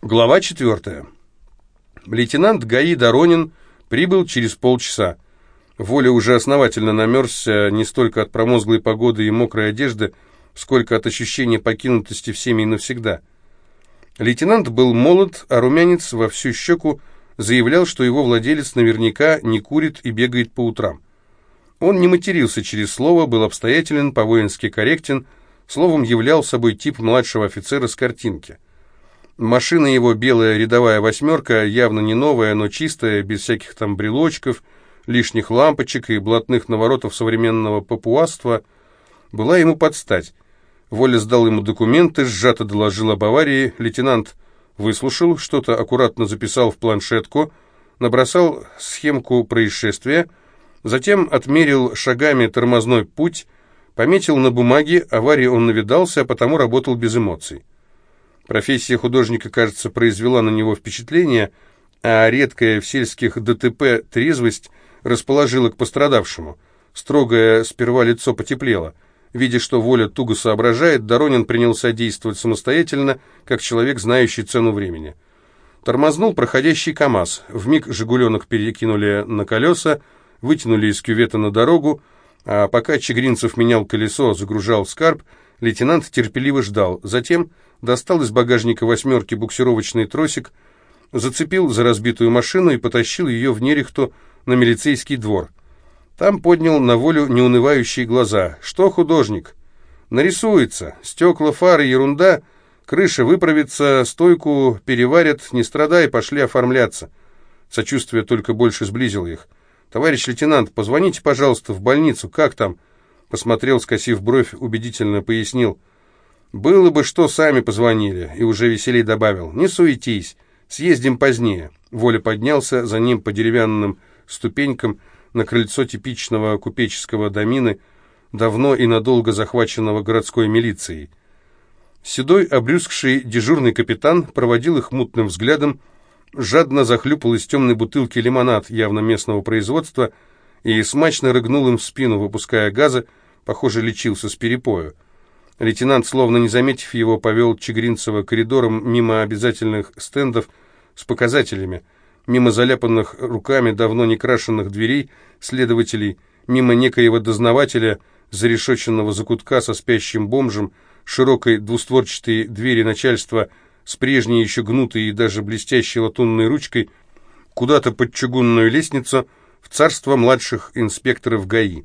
Глава 4. Лейтенант ГАИ Доронин прибыл через полчаса. Воля уже основательно намерзся не столько от промозглой погоды и мокрой одежды, сколько от ощущения покинутости всеми и навсегда. Лейтенант был молод, а румянец во всю щеку заявлял, что его владелец наверняка не курит и бегает по утрам. Он не матерился через слово, был обстоятелен, по-воински корректен, словом, являл собой тип младшего офицера с картинки – Машина его белая рядовая восьмерка, явно не новая, но чистая, без всяких там брелочков, лишних лампочек и блатных наворотов современного папуаства, была ему под стать. Воля сдал ему документы, сжато доложил об аварии, лейтенант выслушал, что-то аккуратно записал в планшетку, набросал схемку происшествия, затем отмерил шагами тормозной путь, пометил на бумаге, аварии он навидался, а потому работал без эмоций. Профессия художника, кажется, произвела на него впечатление, а редкая в сельских ДТП трезвость расположила к пострадавшему. Строгое сперва лицо потеплело. Видя, что воля туго соображает, Доронин принялся действовать самостоятельно, как человек, знающий цену времени. Тормознул проходящий КАМАЗ. Вмиг «Жигуленок» перекинули на колеса, вытянули из кювета на дорогу, а пока Чегринцев менял колесо, загружал скарб, лейтенант терпеливо ждал. Затем достал из багажника восьмерки буксировочный тросик, зацепил за разбитую машину и потащил ее в Нерехту на милицейский двор. Там поднял на волю неунывающие глаза. «Что художник?» «Нарисуется. Стекла, фары, ерунда. Крыша выправится, стойку переварят. Не страдай, пошли оформляться». Сочувствие только больше сблизило их. «Товарищ лейтенант, позвоните, пожалуйста, в больницу. Как там?» Посмотрел, скосив бровь, убедительно пояснил. «Было бы что, сами позвонили», и уже веселей добавил. «Не суетись, съездим позднее». Воля поднялся за ним по деревянным ступенькам на крыльцо типичного купеческого домины, давно и надолго захваченного городской милицией. Седой, обрюзгший дежурный капитан проводил их мутным взглядом, жадно захлюпал из темной бутылки лимонад явно местного производства и смачно рыгнул им в спину, выпуская газы, похоже, лечился с перепою. Лейтенант, словно не заметив его, повел Чегринцева коридором мимо обязательных стендов с показателями, мимо заляпанных руками давно не крашенных дверей следователей, мимо некоего дознавателя, зарешоченного закутка со спящим бомжем, широкой двустворчатой двери начальства с прежней еще гнутой и даже блестящей латунной ручкой, куда-то под чугунную лестницу в царство младших инспекторов ГАИ.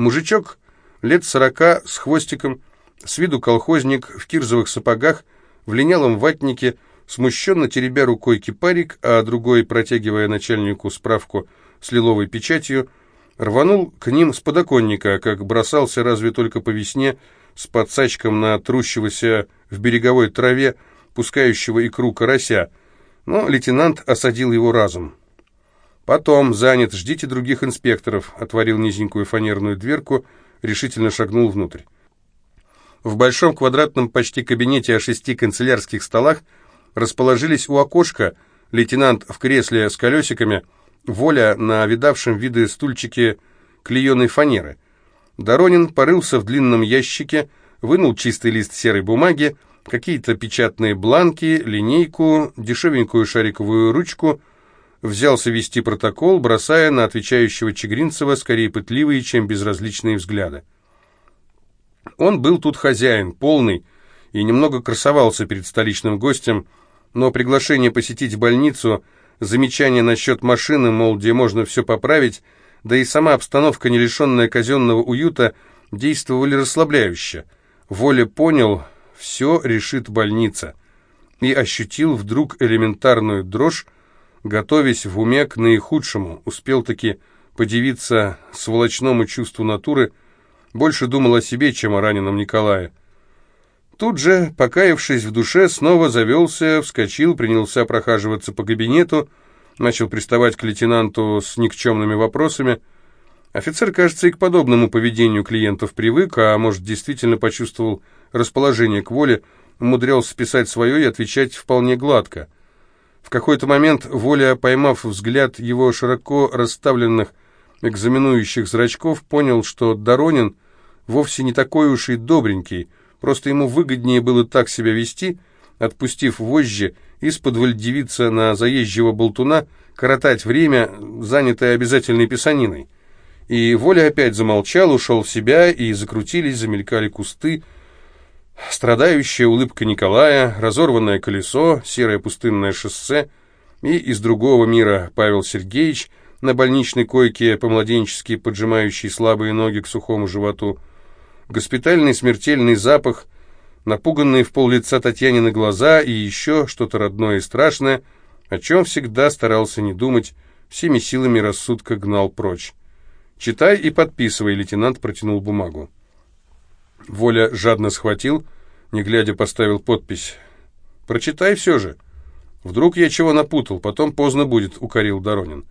Мужичок лет сорока, с хвостиком, с виду колхозник, в кирзовых сапогах, в линялом ватнике, смущенно теребя рукой кипарик, а другой, протягивая начальнику справку с лиловой печатью, рванул к ним с подоконника, как бросался разве только по весне с подсачком на трущегося в береговой траве, пускающего икру карася, но лейтенант осадил его разум. «Потом, занят, ждите других инспекторов», — отворил низенькую фанерную дверку — решительно шагнул внутрь. В большом квадратном почти кабинете о шести канцелярских столах расположились у окошка лейтенант в кресле с колесиками, Воля на видавшем виды стульчике клееной фанеры. Доронин порылся в длинном ящике, вынул чистый лист серой бумаги, какие-то печатные бланки, линейку, дешевенькую шариковую ручку, взялся вести протокол, бросая на отвечающего Чегринцева скорее пытливые, чем безразличные взгляды. Он был тут хозяин, полный, и немного красовался перед столичным гостем, но приглашение посетить больницу, замечание насчет машины, мол, где можно все поправить, да и сама обстановка, не лишенная казенного уюта, действовали расслабляюще. Воля понял, все решит больница, и ощутил вдруг элементарную дрожь, готовясь в уме к наихудшему, успел-таки подивиться сволочному чувству натуры, больше думал о себе, чем о раненом Николае. Тут же, покаявшись в душе, снова завелся, вскочил, принялся прохаживаться по кабинету, начал приставать к лейтенанту с никчемными вопросами. Офицер, кажется, и к подобному поведению клиентов привык, а может, действительно почувствовал расположение к воле, умудрялся писать свое и отвечать вполне гладко – в какой-то момент Воля, поймав взгляд его широко расставленных экзаменующих зрачков, понял, что Доронин вовсе не такой уж и добренький, просто ему выгоднее было так себя вести, отпустив вожжи, из-под девица на заезжего болтуна, коротать время, занятое обязательной писаниной. И Воля опять замолчал, ушел в себя, и закрутились, замелькали кусты, страдающая улыбка Николая, разорванное колесо, серое пустынное шоссе, и из другого мира Павел Сергеевич на больничной койке, по-младенчески поджимающий слабые ноги к сухому животу, госпитальный смертельный запах, напуганные в пол лица Татьянины глаза и еще что-то родное и страшное, о чем всегда старался не думать, всеми силами рассудка гнал прочь. «Читай и подписывай», — лейтенант протянул бумагу. Воля жадно схватил, не глядя поставил подпись. «Прочитай все же. Вдруг я чего напутал, потом поздно будет», — укорил Доронин.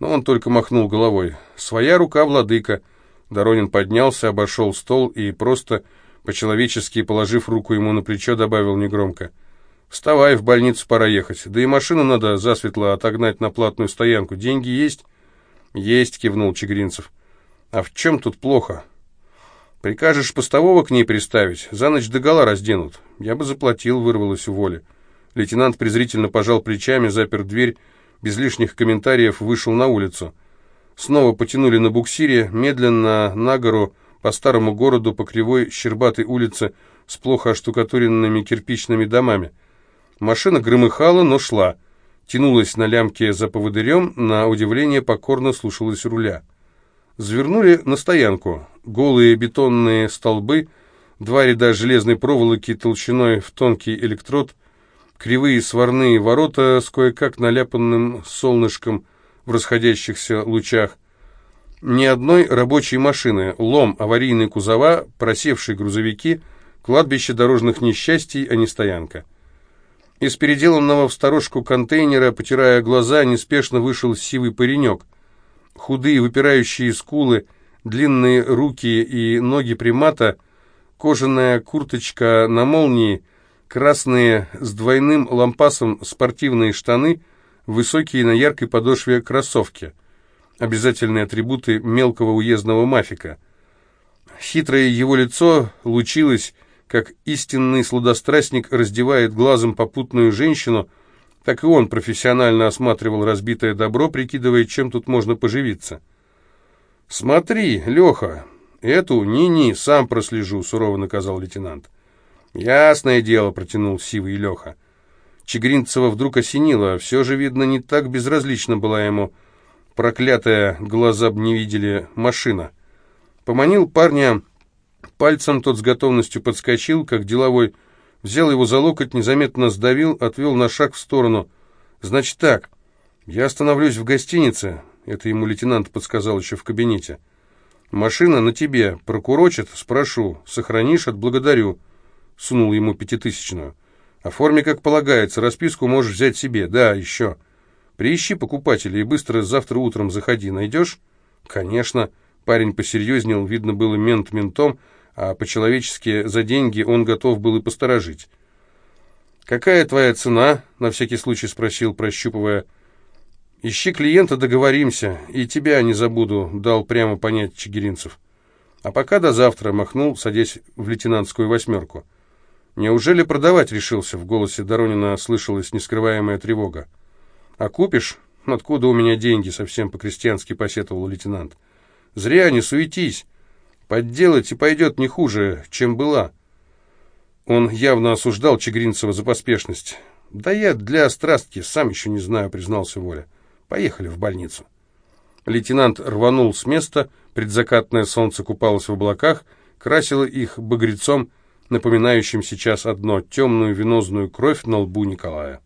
Но он только махнул головой. «Своя рука, владыка». Доронин поднялся, обошел стол и просто, по-человечески положив руку ему на плечо, добавил негромко. «Вставай, в больницу пора ехать. Да и машину надо засветло отогнать на платную стоянку. Деньги есть?» «Есть», — кивнул Чегринцев. «А в чем тут плохо?» «Прикажешь постового к ней приставить, за ночь догола разденут. Я бы заплатил», — вырвалось у воли. Лейтенант презрительно пожал плечами, запер дверь, без лишних комментариев вышел на улицу. Снова потянули на буксире, медленно на гору, по старому городу, по кривой щербатой улице с плохо оштукатуренными кирпичными домами. Машина громыхала, но шла тянулась на лямке за поводырем, на удивление покорно слушалась руля. Звернули на стоянку. Голые бетонные столбы, два ряда железной проволоки толщиной в тонкий электрод, кривые сварные ворота с кое-как наляпанным солнышком в расходящихся лучах. Ни одной рабочей машины, лом, аварийные кузова, просевшие грузовики, кладбище дорожных несчастий, а не стоянка. Из переделанного в сторожку контейнера, потирая глаза, неспешно вышел сивый паренек. Худые выпирающие скулы, длинные руки и ноги примата, кожаная курточка на молнии, красные с двойным лампасом спортивные штаны, высокие на яркой подошве кроссовки. Обязательные атрибуты мелкого уездного мафика. Хитрое его лицо лучилось как истинный сладострастник раздевает глазом попутную женщину, так и он профессионально осматривал разбитое добро, прикидывая, чем тут можно поживиться. «Смотри, Леха, эту ни-ни, сам прослежу», — сурово наказал лейтенант. «Ясное дело», — протянул сивый Леха. Чегринцева вдруг осенило, все же, видно, не так безразлично была ему проклятая, глаза б не видели, машина. Поманил парня Пальцем тот с готовностью подскочил, как деловой, взял его за локоть, незаметно сдавил, отвел на шаг в сторону. «Значит так, я остановлюсь в гостинице», — это ему лейтенант подсказал еще в кабинете. «Машина на тебе, прокурочит, спрошу, сохранишь, отблагодарю», — сунул ему пятитысячную. «Оформи, как полагается, расписку можешь взять себе, да, еще. Приищи покупателя и быстро завтра утром заходи, найдешь?» «Конечно». Парень посерьезнел, видно было мент ментом, — а по-человечески за деньги он готов был и посторожить. «Какая твоя цена?» — на всякий случай спросил, прощупывая. «Ищи клиента, договоримся, и тебя не забуду», — дал прямо понять Чигиринцев. «А пока до завтра», — махнул, садясь в лейтенантскую восьмерку. «Неужели продавать решился?» — в голосе Доронина слышалась нескрываемая тревога. «А купишь? Откуда у меня деньги?» — совсем по-крестьянски посетовал лейтенант. «Зря не суетись. Подделать и пойдет не хуже, чем была. Он явно осуждал Чегринцева за поспешность. «Да я для страстки сам еще не знаю», — признался Воля. «Поехали в больницу». Лейтенант рванул с места, предзакатное солнце купалось в облаках, красило их багрецом, напоминающим сейчас одно — темную венозную кровь на лбу Николая.